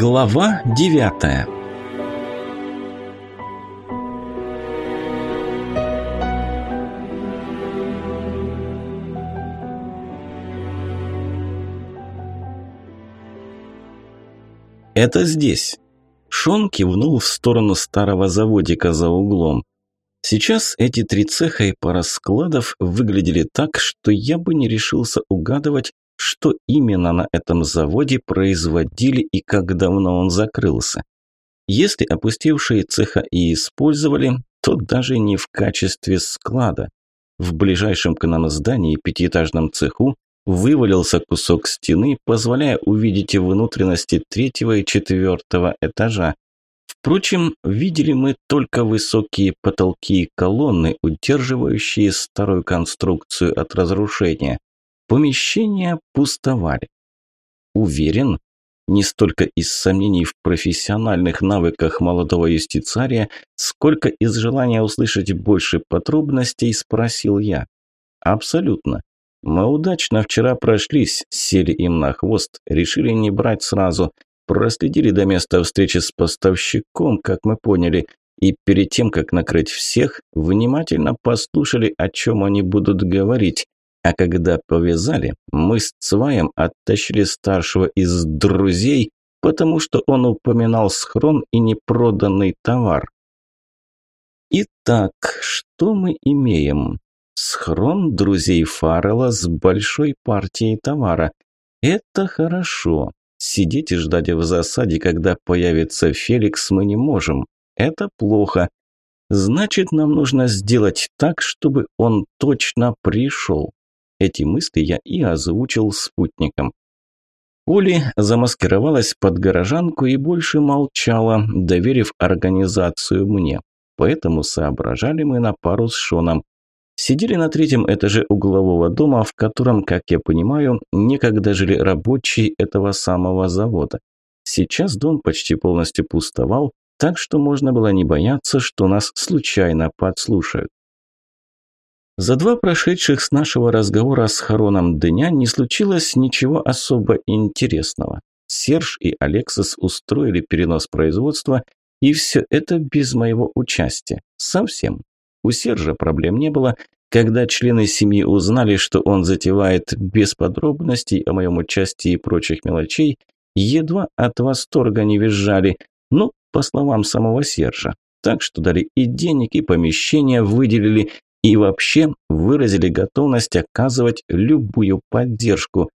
Глава девятая «Это здесь». Шон кивнул в сторону старого заводика за углом. Сейчас эти три цеха и пара складов выглядели так, что я бы не решился угадывать, что именно на этом заводе производили и как давно он закрылся. Если опустевшие цеха и использовали, то даже не в качестве склада. В ближайшем к нам здании пятиэтажном цеху вывалился кусок стены, позволяя увидеть внутренности третьего и четвертого этажа. Впрочем, видели мы только высокие потолки и колонны, удерживающие старую конструкцию от разрушения. Помещения пустовали. Уверен, не столько из сомнений в профессиональных навыках молодого юстицария, сколько из желания услышать больше подробностей, спросил я. Абсолютно. Мы удачно вчера прошлись, сели им на хвост, решили не брать сразу, проследили до места встречи с поставщиком, как мы поняли, и перед тем, как накрыть всех, внимательно послушали, о чем они будут говорить. А когда повязали, мы с Цваем оттащили старшего из друзей, потому что он упоминал схрон и непроданный товар. Итак, что мы имеем? Схрон друзей Фаррелла с большой партией товара. Это хорошо. Сидеть и ждать в засаде, когда появится Феликс, мы не можем. Это плохо. Значит, нам нужно сделать так, чтобы он точно пришел. Эти мысли я и озвучил спутникам. Оли замаскировалась под горожанку и больше молчала, доверив организацию мне. Поэтому соображали мы на пару с Шоном. Сидели на третьем этаже углового дома, в котором, как я понимаю, некогда жили рабочие этого самого завода. Сейчас дом почти полностью пустовал, так что можно было не бояться, что нас случайно подслушают. За два прошедших с нашего разговора с Хароном дня не случилось ничего особо интересного. Серж и Алексис устроили перенос производства, и все это без моего участия. Совсем. У Сержа проблем не было. Когда члены семьи узнали, что он затевает без подробностей о моем участии и прочих мелочей, едва от восторга не визжали. Ну, по словам самого Сержа. Так что дали и денег, и помещения выделили, и вообще выразили готовность оказывать любую поддержку.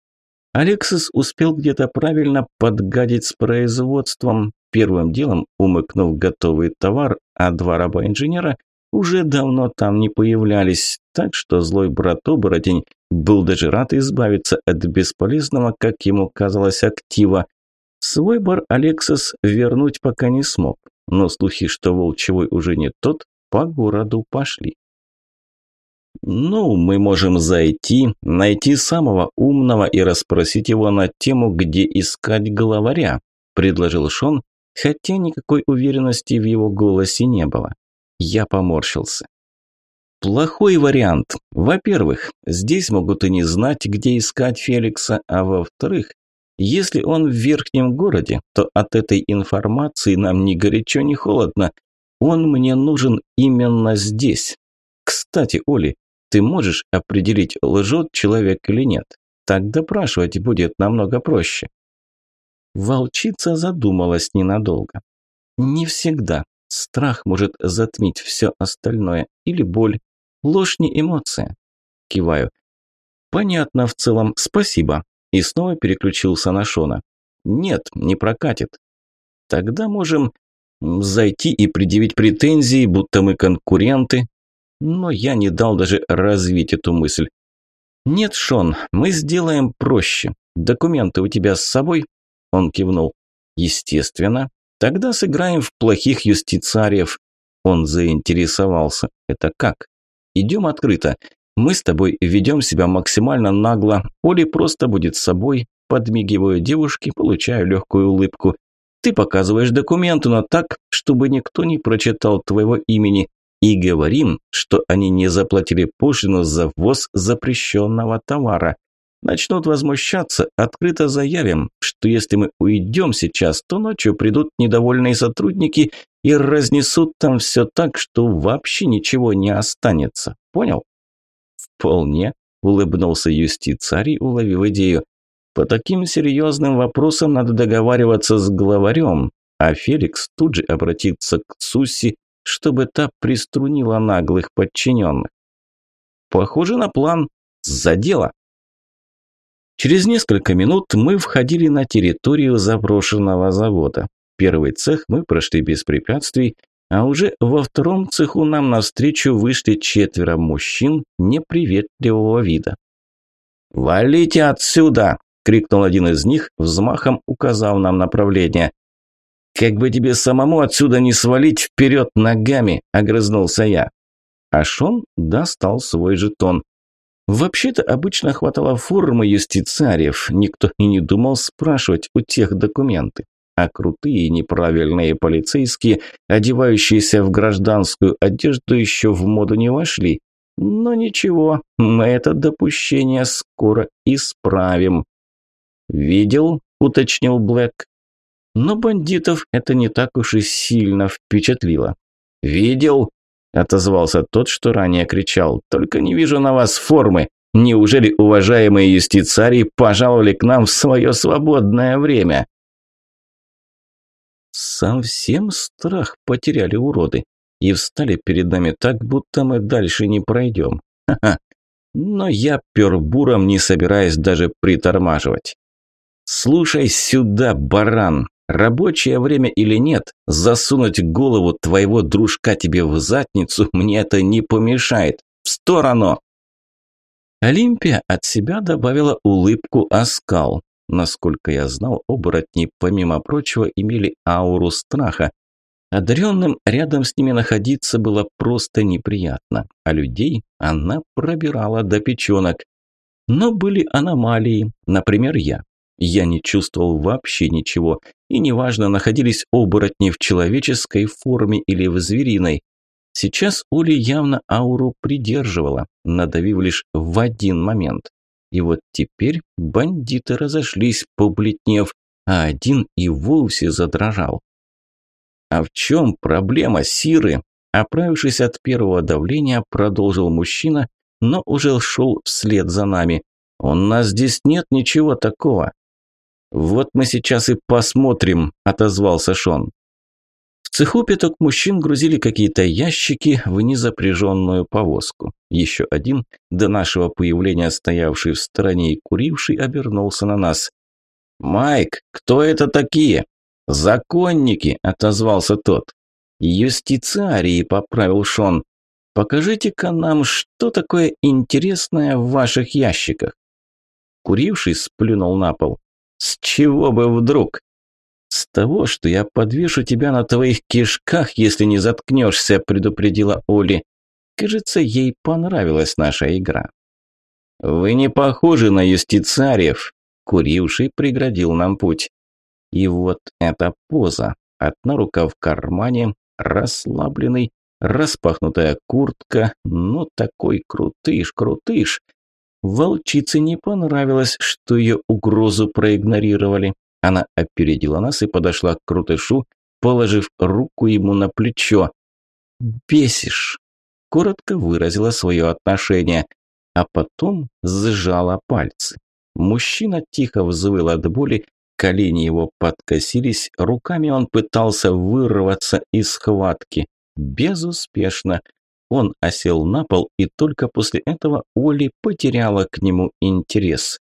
Алексис успел где-то правильно подгадить с производством, первым делом умыкнув готовый товар, а два раба-инженера уже давно там не появлялись, так что злой брат-оборотень был даже рад избавиться от бесполезного, как ему казалось, актива. Свой бар Алексис вернуть пока не смог, но слухи, что Волчевой уже не тот, по городу пошли. «Ну, мы можем зайти, найти самого умного и расспросить его на тему, где искать главаря», – предложил Шон, хотя никакой уверенности в его голосе не было. Я поморщился. Плохой вариант. Во-первых, здесь могут и не знать, где искать Феликса, а во-вторых, если он в верхнем городе, то от этой информации нам ни горячо, ни холодно. Он мне нужен именно здесь. Кстати, Оли, ты можешь определить, лжет человек или нет? Так допрашивать будет намного проще. Волчица задумалась ненадолго. Не всегда. Страх может затмить все остальное. Или боль. Ложь не эмоция. Киваю. Понятно в целом, спасибо. И снова переключился на Шона. Нет, не прокатит. Тогда можем зайти и предъявить претензии, будто мы конкуренты. Но я не дал даже развить эту мысль. «Нет, Шон, мы сделаем проще. Документы у тебя с собой?» Он кивнул. «Естественно. Тогда сыграем в плохих юстициариев. Он заинтересовался. Это как? Идем открыто. Мы с тобой ведем себя максимально нагло. Оли просто будет с собой. Подмигиваю девушке, получаю легкую улыбку. Ты показываешь документы, но так, чтобы никто не прочитал твоего имени. И говорим, что они не заплатили пошлину за ввоз запрещенного товара. Начнут возмущаться, открыто заявим, что если мы уйдем сейчас, то ночью придут недовольные сотрудники и разнесут там все так, что вообще ничего не останется. Понял? Вполне, улыбнулся юстицарий, уловив идею. По таким серьезным вопросам надо договариваться с главарем, а Феликс тут же обратится к Цусси, чтобы та приструнила наглых подчиненных. Похоже на план. За дело. Через несколько минут мы входили на территорию заброшенного завода. Первый цех мы прошли без препятствий, а уже во втором цеху нам навстречу вышли четверо мужчин неприветливого вида. «Валите отсюда!» – крикнул один из них, взмахом указав нам направление. «Как бы тебе самому отсюда не свалить вперед ногами!» – огрызнулся я. А Шон достал свой жетон. Вообще-то обычно хватало формы юстициариев, никто и не думал спрашивать у тех документы. А крутые неправильные полицейские, одевающиеся в гражданскую одежду, еще в моду не вошли. Но ничего, мы это допущение скоро исправим. «Видел?» – уточнил Блэк. Но бандитов это не так уж и сильно впечатлило. «Видел?» – отозвался тот, что ранее кричал. «Только не вижу на вас формы. Неужели уважаемые юстицарии пожаловали к нам в свое свободное время?» Совсем страх потеряли уроды и встали перед нами так, будто мы дальше не пройдем. Ха-ха. Но я пер буром, не собираясь даже притормаживать. «Слушай сюда, баран!» Рабочее время или нет, засунуть голову твоего дружка тебе в задницу мне это не помешает. В сторону!» Олимпия от себя добавила улыбку оскал. Насколько я знал, оборотни, помимо прочего, имели ауру страха. Одаренным рядом с ними находиться было просто неприятно, а людей она пробирала до печенок. Но были аномалии, например, я. Я не чувствовал вообще ничего, и неважно, находились оборотни в человеческой форме или в звериной. Сейчас Оли явно ауру придерживала, надавив лишь в один момент. И вот теперь бандиты разошлись, побледнев, а один и вовсе задрожал. «А в чем проблема Сиры?» Оправившись от первого давления, продолжил мужчина, но уже шел вслед за нами. «У нас здесь нет ничего такого. «Вот мы сейчас и посмотрим», – отозвался Шон. В цеху пяток мужчин грузили какие-то ящики в незапряженную повозку. Еще один, до нашего появления стоявший в стороне и куривший, обернулся на нас. «Майк, кто это такие?» «Законники», – отозвался тот. «Юстициарии», – поправил Шон. «Покажите-ка нам, что такое интересное в ваших ящиках». Куривший сплюнул на пол. С чего бы вдруг? С того, что я подвешу тебя на твоих кишках, если не заткнешься, предупредила Оли. Кажется, ей понравилась наша игра. Вы не похожи на юстициариев. Куривший преградил нам путь. И вот эта поза. Одна рука в кармане, расслабленный, распахнутая куртка. Ну, такой крутыш, крутыш. Волчице не понравилось, что ее угрозу проигнорировали. Она опередила нас и подошла к Крутышу, положив руку ему на плечо. «Бесишь!» – коротко выразила свое отношение, а потом сжала пальцы. Мужчина тихо взвыл от боли, колени его подкосились, руками он пытался вырваться из схватки. Безуспешно. Он осел на пол, и только после этого Оли потеряла к нему интерес.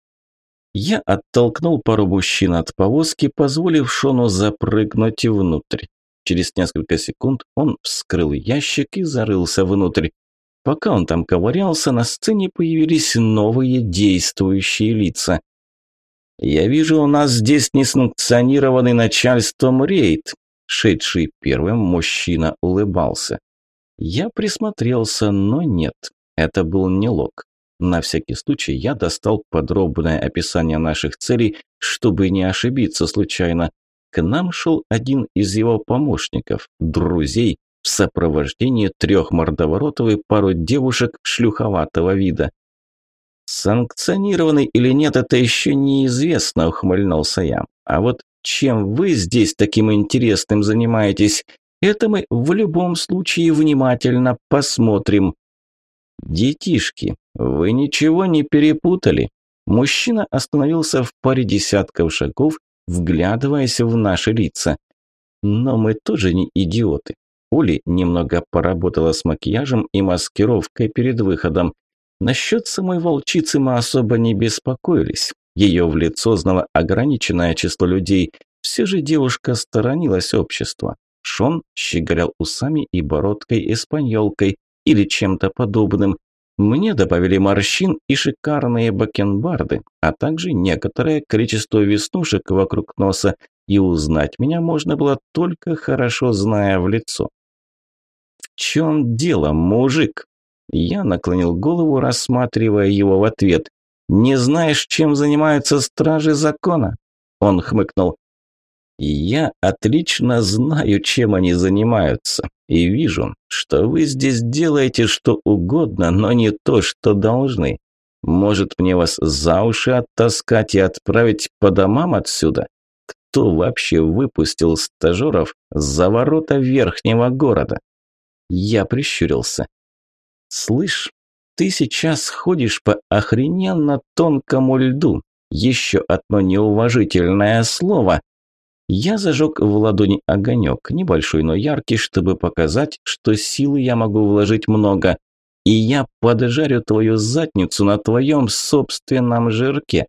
Я оттолкнул пару мужчин от повозки, позволив Шону запрыгнуть внутрь. Через несколько секунд он вскрыл ящик и зарылся внутрь. Пока он там ковырялся, на сцене появились новые действующие лица. «Я вижу, у нас здесь несанкционированный начальством рейд», шедший первым мужчина улыбался. Я присмотрелся, но нет, это был не лог. На всякий случай я достал подробное описание наших целей, чтобы не ошибиться случайно. К нам шел один из его помощников, друзей, в сопровождении трех мордоворотов и пару девушек шлюховатого вида. Санкционированный или нет, это еще неизвестно, ухмыльнулся я. А вот чем вы здесь таким интересным занимаетесь, это мы в любом случае внимательно посмотрим. Детишки, вы ничего не перепутали? Мужчина остановился в паре десятков шагов, вглядываясь в наши лица. Но мы тоже не идиоты. Оли немного поработала с макияжем и маскировкой перед выходом. Насчет самой волчицы мы особо не беспокоились. Ее в лицо знало ограниченное число людей. Все же девушка сторонилась общества. Шон щеголял усами и бородкой-эспаньолкой или чем-то подобным. Мне добавили морщин и шикарные бакенбарды, а также некоторое количество веснушек вокруг носа, и узнать меня можно было только хорошо зная в лицо. «В чем дело, мужик?» Я наклонил голову, рассматривая его в ответ. «Не знаешь, чем занимаются стражи закона?» Он хмыкнул. «Я отлично знаю, чем они занимаются, и вижу, что вы здесь делаете что угодно, но не то, что должны. Может, мне вас за уши оттаскать и отправить по домам отсюда? Кто вообще выпустил стажеров за ворота верхнего города?» Я прищурился. «Слышь, ты сейчас ходишь по охрененно тонкому льду. Еще одно неуважительное слово». Я зажег в ладони огонек, небольшой, но яркий, чтобы показать, что силы я могу вложить много. И я поджарю твою задницу на твоем собственном жирке.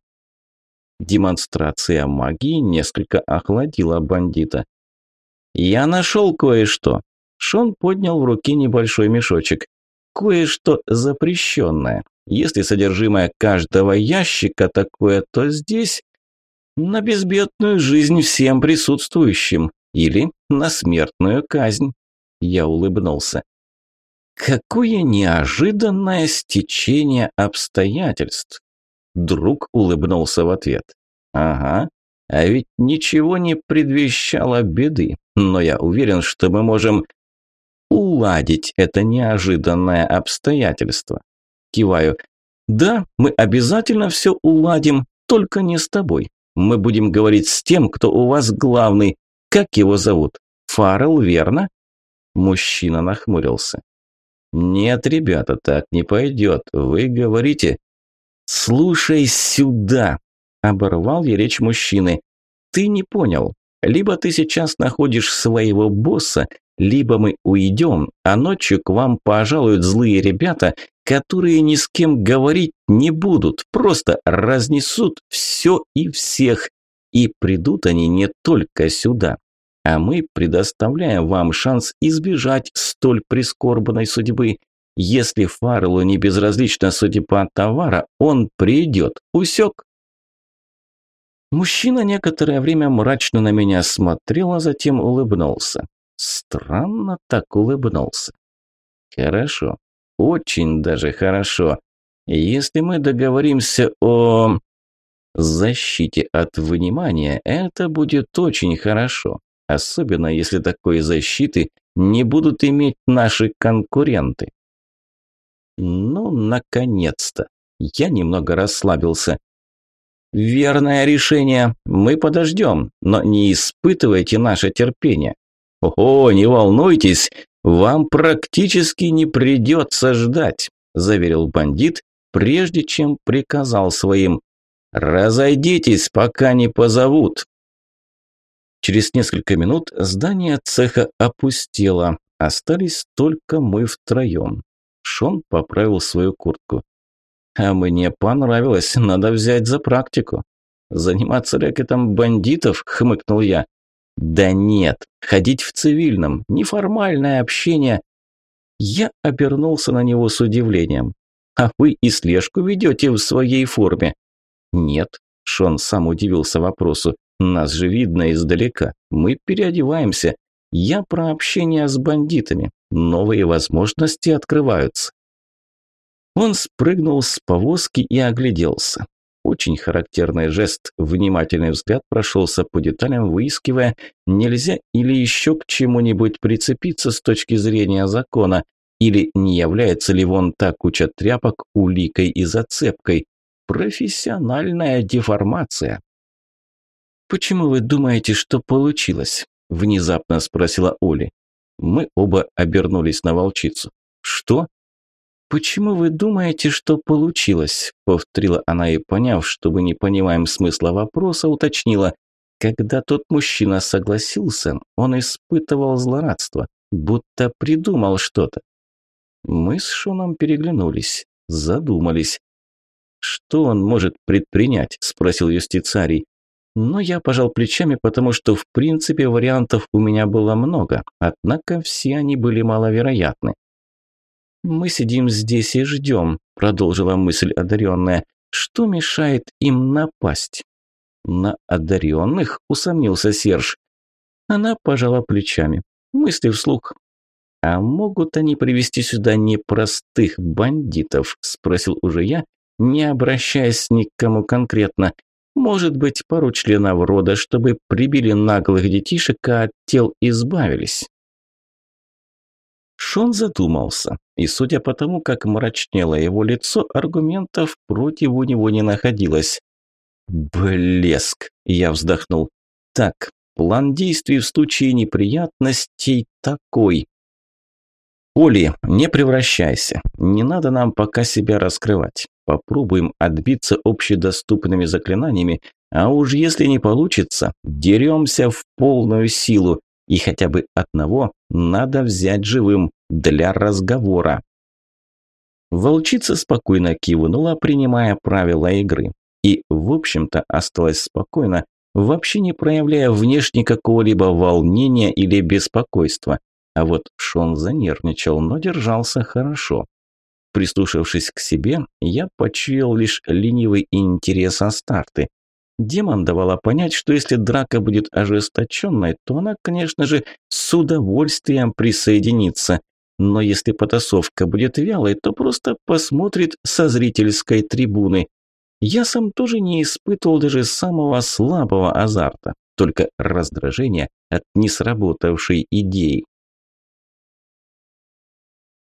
Демонстрация магии несколько охладила бандита. «Я нашел кое-что». Шон поднял в руке небольшой мешочек кое-что запрещенное. Если содержимое каждого ящика такое, то здесь на безбедную жизнь всем присутствующим или на смертную казнь. Я улыбнулся. Какое неожиданное стечение обстоятельств. Друг улыбнулся в ответ. Ага, а ведь ничего не предвещало беды, но я уверен, что мы можем уладить это неожиданное обстоятельство. Киваю. Да, мы обязательно все уладим, только не с тобой. Мы будем говорить с тем, кто у вас главный. Как его зовут? Фаррелл, верно? Мужчина нахмурился. Нет, ребята, так не пойдет. Вы говорите... Слушай сюда, оборвал я речь мужчины. Ты не понял. Либо ты сейчас находишь своего босса, либо мы уйдем, а ночью к вам пожалуют злые ребята, которые ни с кем говорить не будут, просто разнесут все и всех. И придут они не только сюда. А мы предоставляем вам шанс избежать столь прискорбной судьбы. Если Фарлу не безразлична судьба товара, он придет. Усек? Мужчина некоторое время мрачно на меня смотрел, а затем улыбнулся. Странно так улыбнулся. Хорошо, очень даже хорошо. Если мы договоримся о защите от внимания, это будет очень хорошо. Особенно если такой защиты не будут иметь наши конкуренты. Ну, наконец-то. Я немного расслабился. Верное решение. Мы подождем, но не испытывайте наше терпение. «О, не волнуйтесь, вам практически не придется ждать», – заверил бандит, прежде чем приказал своим «Разойдитесь, пока не позовут». Через несколько минут здание цеха опустело, остались только мы втроем. Шон поправил свою куртку. «А мне понравилось, надо взять за практику». «Заниматься рэкетом бандитов?» – хмыкнул я. Да нет, ходить в цивильном, неформальное общение. Я обернулся на него с удивлением. А вы и слежку ведете в своей форме? Нет, Шон сам удивился вопросу. Нас же видно издалека. Мы переодеваемся. Я про общение с бандитами. Новые возможности открываются. Он спрыгнул с повозки и огляделся. Очень характерный жест, внимательный взгляд прошелся по деталям, выискивая, нельзя или еще к чему-нибудь прицепиться с точки зрения закона. Или не является ли вон та куча тряпок уликой и зацепкой? Профессиональная деформация. «Почему вы думаете, что получилось?» – внезапно спросила Оли. Мы оба обернулись на волчицу. «Что?» «Почему вы думаете, что получилось?» – повторила она и, поняв, что мы не понимаем смысла вопроса, уточнила. Когда тот мужчина согласился, он испытывал злорадство, будто придумал что-то. Мы с Шоном переглянулись, задумались. «Что он может предпринять?» – спросил юстицарий. Но я пожал плечами, потому что в принципе вариантов у меня было много, однако все они были маловероятны. «Мы сидим здесь и ждем», – продолжила мысль одаренная. «Что мешает им напасть?» «На одаренных?» – усомнился Серж. Она пожала плечами. Мысли вслух. «А могут они привести сюда непростых бандитов?» – спросил уже я, не обращаясь ни к кому конкретно. Может быть, пару членов рода, чтобы прибили наглых детишек, а от тел избавились. Шон задумался, и судя по тому, как мрачнело его лицо, аргументов против у него не находилось. «Блеск!» – я вздохнул. «Так, план действий в случае неприятностей такой. Оли, не превращайся. Не надо нам пока себя раскрывать. Попробуем отбиться общедоступными заклинаниями, а уж если не получится, деремся в полную силу, и хотя бы одного надо взять живым для разговора. Волчица спокойно кивнула, принимая правила игры. И, в общем-то, осталась спокойно, вообще не проявляя внешне какого-либо волнения или беспокойства. А вот Шон занервничал, но держался хорошо. Прислушавшись к себе, я почуял лишь ленивый интерес Астарты. Демон давала понять, что если драка будет ожесточенной, то она, конечно же, с удовольствием присоединится. Но если потасовка будет вялой, то просто посмотрит со зрительской трибуны. Я сам тоже не испытывал даже самого слабого азарта, только раздражение от несработавшей идеи.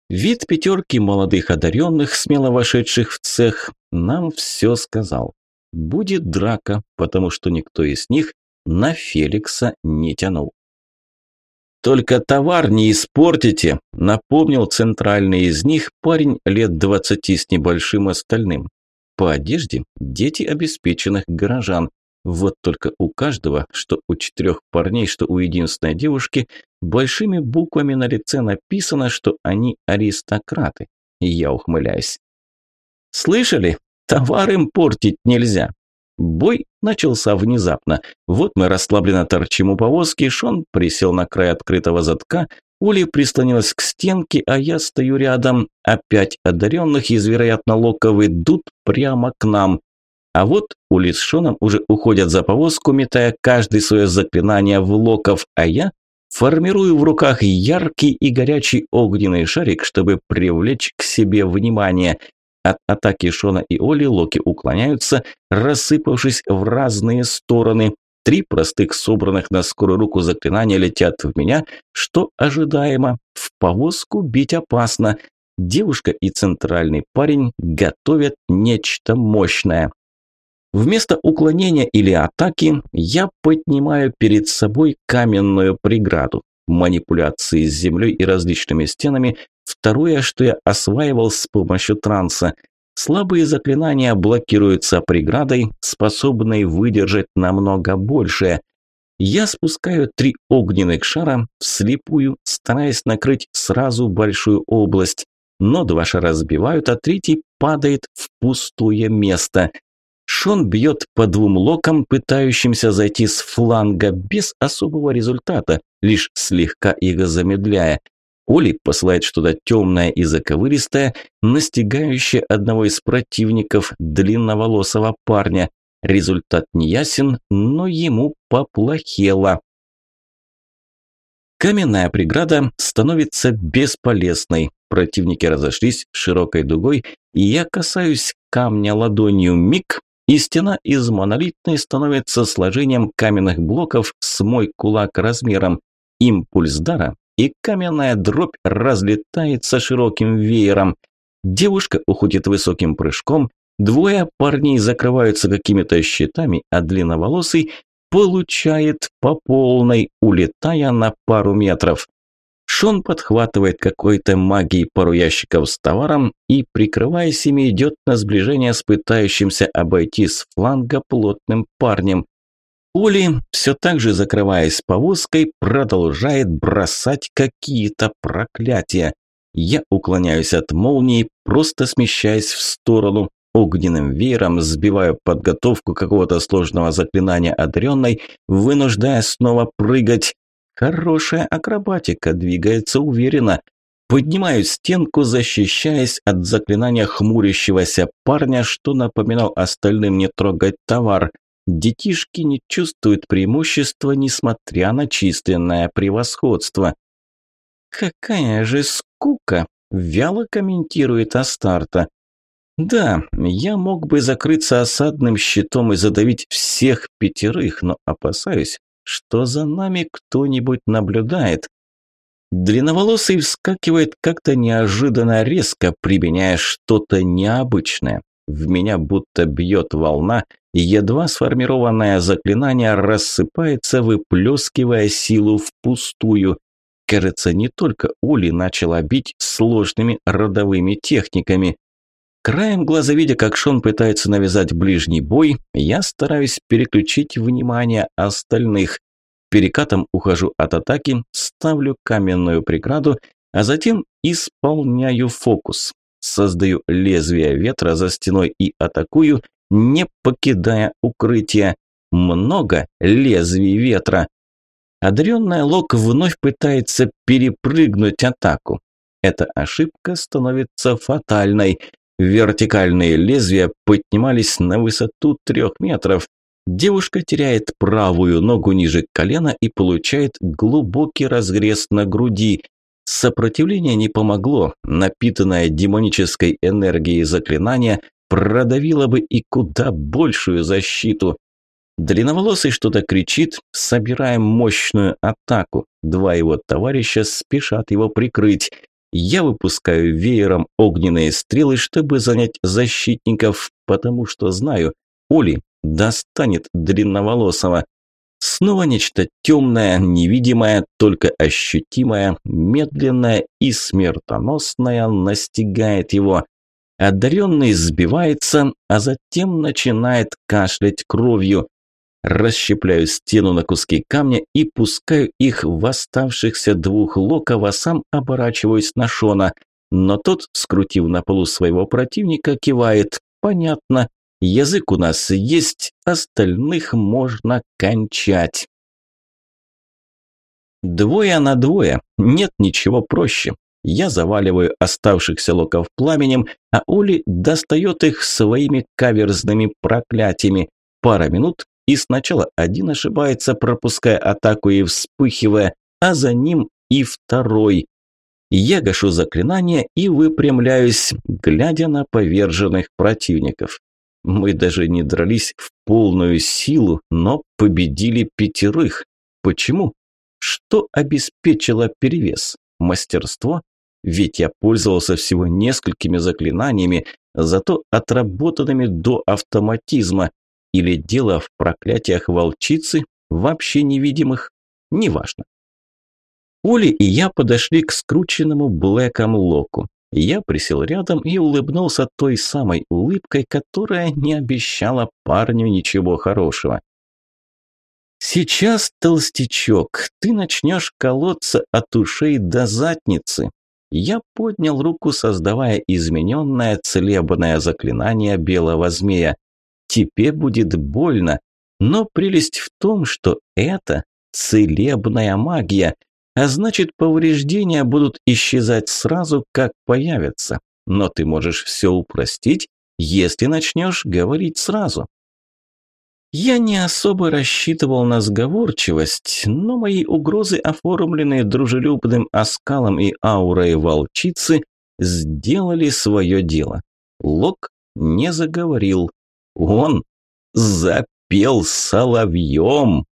Вид пятерки молодых одаренных, смело вошедших в цех, нам все сказал. Будет драка, потому что никто из них на Феликса не тянул. «Только товар не испортите», – напомнил центральный из них парень лет двадцати с небольшим остальным. По одежде дети обеспеченных горожан, вот только у каждого, что у четырех парней, что у единственной девушки, большими буквами на лице написано, что они аристократы. Я ухмыляюсь. «Слышали? Товар им портить нельзя!» Бой начался внезапно. Вот мы расслабленно торчим у повозки, Шон присел на край открытого задка, Ули прислонилась к стенке, а я стою рядом. Опять одаренных из, вероятно, локов идут прямо к нам. А вот Ули с Шоном уже уходят за повозку, метая каждый свое заклинание в локов, а я формирую в руках яркий и горячий огненный шарик, чтобы привлечь к себе внимание. От атаки Шона и Оли локи уклоняются, рассыпавшись в разные стороны. Три простых собранных на скорую руку заклинания летят в меня, что ожидаемо. В повозку бить опасно. Девушка и центральный парень готовят нечто мощное. Вместо уклонения или атаки я поднимаю перед собой каменную преграду. Манипуляции с землей и различными стенами – второе, что я осваивал с помощью транса. Слабые заклинания блокируются преградой, способной выдержать намного большее. Я спускаю три огненных шара вслепую, стараясь накрыть сразу большую область. Но два шара сбивают, а третий падает в пустое место – Шон бьет по двум локам, пытающимся зайти с фланга без особого результата, лишь слегка их замедляя. Оли посылает что-то темное и заковыристое, настигающее одного из противников длинноволосого парня. Результат не ясен, но ему поплохело. Каменная преграда становится бесполезной. Противники разошлись широкой дугой, и я касаюсь камня ладонью миг, и стена из монолитной становится сложением каменных блоков с мой кулак размером. Импульс дара и каменная дробь разлетается широким веером. Девушка уходит высоким прыжком, двое парней закрываются какими-то щитами, а длинноволосый получает по полной, улетая на пару метров. Шон подхватывает какой-то магией пару ящиков с товаром и, прикрываясь ими, идет на сближение с пытающимся обойти с фланга плотным парнем. Ули, все так же закрываясь повозкой, продолжает бросать какие-то проклятия. Я уклоняюсь от молнии, просто смещаясь в сторону, огненным веером сбиваю подготовку какого-то сложного заклинания одаренной, вынуждая снова прыгать. Хорошая акробатика, двигается уверенно. Поднимаю стенку, защищаясь от заклинания хмурящегося парня, что напоминал остальным не трогать товар. Детишки не чувствуют преимущества, несмотря на численное превосходство. «Какая же скука!» – вяло комментирует Астарта. «Да, я мог бы закрыться осадным щитом и задавить всех пятерых, но опасаюсь, что за нами кто-нибудь наблюдает. Длинноволосый вскакивает как-то неожиданно резко, применяя что-то необычное. В меня будто бьет волна, и едва сформированное заклинание рассыпается, выплескивая силу впустую. Кажется, не только Ули начала бить сложными родовыми техниками. Краем глаза видя, как Шон пытается навязать ближний бой, я стараюсь переключить внимание остальных. Перекатом ухожу от атаки, ставлю каменную преграду, а затем исполняю фокус. Создаю лезвие ветра за стеной и атакую, не покидая укрытие. Много лезвий ветра. Одаренная Лок вновь пытается перепрыгнуть атаку. Эта ошибка становится фатальной. Вертикальные лезвия поднимались на высоту трех метров. Девушка теряет правую ногу ниже колена и получает глубокий разрез на груди. Сопротивление не помогло, напитанное демонической энергией заклинания продавило бы и куда большую защиту. Длинноволосый что-то кричит, собираем мощную атаку. Два его товарища спешат его прикрыть. Я выпускаю веером огненные стрелы, чтобы занять защитников, потому что знаю, Оли достанет длинноволосого. Снова нечто темное, невидимое, только ощутимое, медленное и смертоносное настигает его. Одаренный сбивается, а затем начинает кашлять кровью. Расщепляю стену на куски камня и пускаю их в оставшихся двух локов, а сам оборачиваюсь на Шона. Но тот, скрутив на полу своего противника, кивает. Понятно, язык у нас есть, остальных можно кончать. Двое на двое, нет ничего проще. Я заваливаю оставшихся локов пламенем, а Оли достает их своими каверзными проклятиями. Пара минут, и сначала один ошибается, пропуская атаку и вспыхивая, а за ним и второй. Я гашу заклинание и выпрямляюсь, глядя на поверженных противников. Мы даже не дрались в полную силу, но победили пятерых. Почему? Что обеспечило перевес? Мастерство? Ведь я пользовался всего несколькими заклинаниями, зато отработанными до автоматизма. Или дело в проклятиях волчицы, вообще невидимых, неважно. Оли и я подошли к скрученному Блэком Локу. Я присел рядом и улыбнулся той самой улыбкой, которая не обещала парню ничего хорошего. «Сейчас, толстячок, ты начнешь колоться от ушей до задницы». Я поднял руку, создавая измененное целебное заклинание белого змея. Тебе будет больно, но прелесть в том, что это целебная магия, а значит повреждения будут исчезать сразу, как появятся. Но ты можешь все упростить, если начнешь говорить сразу. Я не особо рассчитывал на сговорчивость, но мои угрозы, оформленные дружелюбным оскалом и аурой волчицы, сделали свое дело. Лок не заговорил, он запел соловьем.